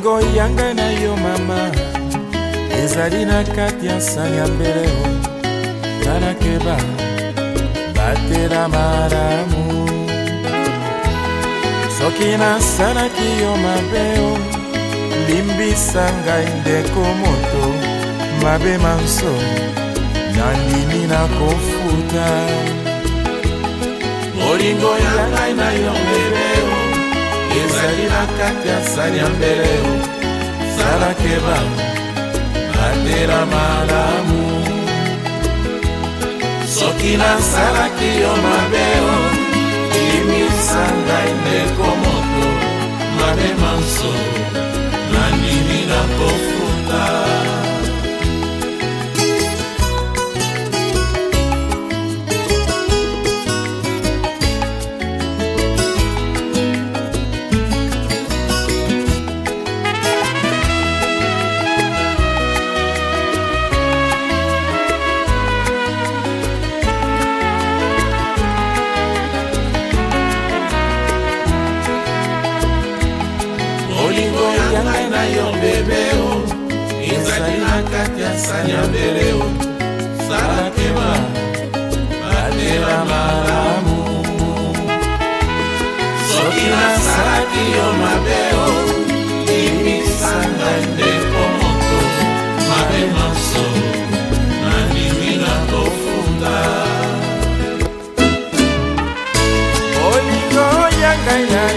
bolingo yanga na yo mama ezali na kati ya sanya mbele tala keba batela malamu soki nasalaki yo mabeo limbisa ngai ndeko moto mabe manso nandimi na kofuta bolingo ya ngai na yo mbele ezali na kati ya sani ya mbele sala keba bandela malamu soki nasalaki yo mabe o imisa ngai ndeko moto mabe mansoo ya ngai na yo bebe o ezali na kati ya sani ya mbele o salakema batela malamu soki nasalaki yo mabe o limisanga nde po moto mabe manso nandimi na kofuta olingo ya ngai na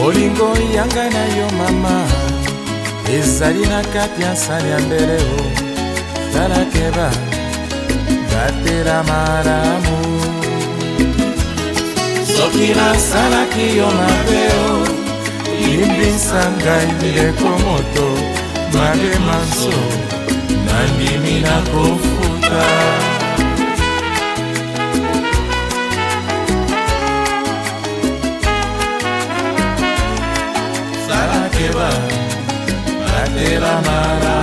bolingo yanga na yo mama ezali na kati ya sani ya mbele o oh. tala keba batela malamu soki nasalaki yo mabe o oh. limbisa ngai ndeko moto mabe manso nandimi na kofuta give up. I did